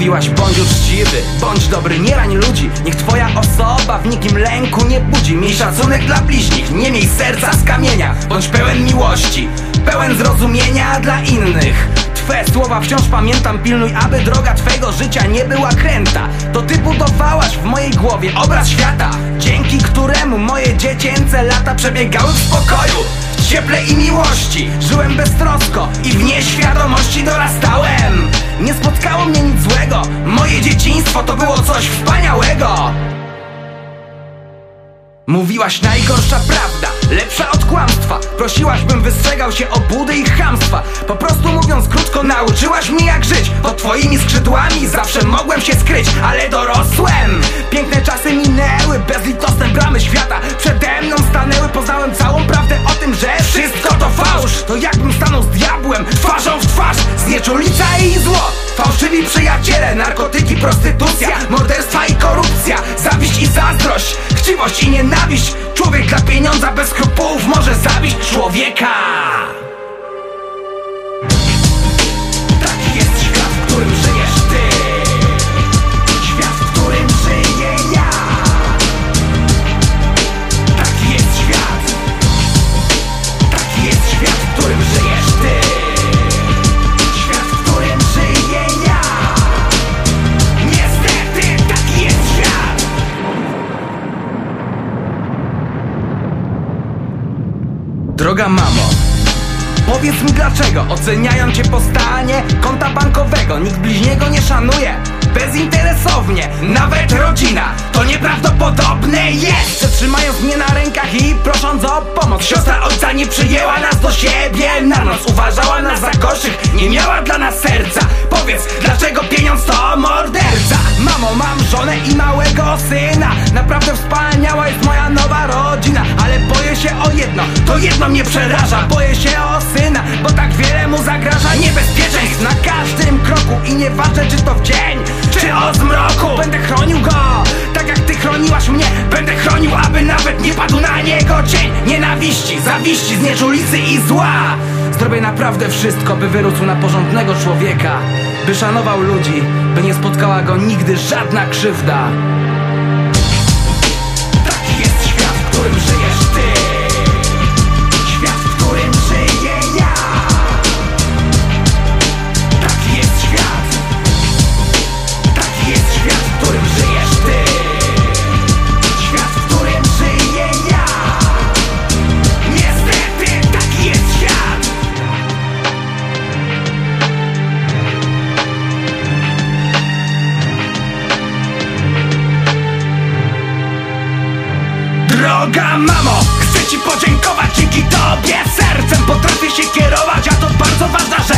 Mówiłaś bądź uczciwy, bądź dobry, nie rań ludzi. Niech twoja osoba w nikim lęku nie budzi. Miej szacunek dla bliźnich, nie miej serca z kamienia. Bądź pełen miłości, pełen zrozumienia dla innych. Twe słowa wciąż pamiętam, pilnuj, aby droga twego życia nie była kręta. To ty budowałaś w mojej głowie obraz świata Dzięki któremu moje dziecięce lata przebiegały w spokoju cieple i miłości. Żyłem beztrosko i w nieświadomości dorastałem. Nie spotkało mnie nic złego. Moje dzieciństwo to było coś wspaniałego. Mówiłaś najgorsza prawda, lepsza od kłamstwa. Prosiłaś bym wystrzegał się obłudy i chamstwa. Po prostu mówiąc krótko nauczyłaś mnie jak żyć. Pod twoimi skrzydłami zawsze mogłem się skryć Ale dorosłem. Piękne czasy minęły, bezlitosne bramy świata. Przede mną stanęły, To jakbym stanął z diabłem, twarzą w twarz Znieczulica i zło, fałszywi przyjaciele Narkotyki, prostytucja, morderstwa i korupcja Zawiść i zazdrość, chciwość i nienawiść. Człowiek dla pieniądza bez skrupułów może zabić człowieka Droga mamo Powiedz mi dlaczego, oceniają cię po stanie konta bankowego? Nikt bliźniego nie szanuje, bezinteresownie Nawet rodzina, to nieprawdopodobne jest. Przetrzymając mnie na rękach i prosząc o pomoc. Siostra ojca nie przyjęła nas do siebie na noc. Uważała nas za gorszych, nie miała dla nas serca. Powiedz, dlaczego pieniądz to morderca? Mamo, mam żonę i małego syna. Naprawdę wspaniała jest moja nowa się o jedno, to jedno mnie przeraża. Boję się o syna, bo tak wiele mu zagraża. Niebezpieczeństw na każdym kroku I nieważne czy to w dzień, czy o zmroku. Będę chronił go, tak jak ty chroniłaś mnie. Będę chronił, aby nawet nie padł na niego cień. Nienawiści, zawiści, znieczulicy i zła. Zrobię naprawdę wszystko, by wyrósł na porządnego człowieka By szanował ludzi, by nie spotkała go nigdy żadna krzywda Droga mamo, chcę ci podziękować dzięki tobie Sercem potrafię się kierować, a to bardzo ważna rzecz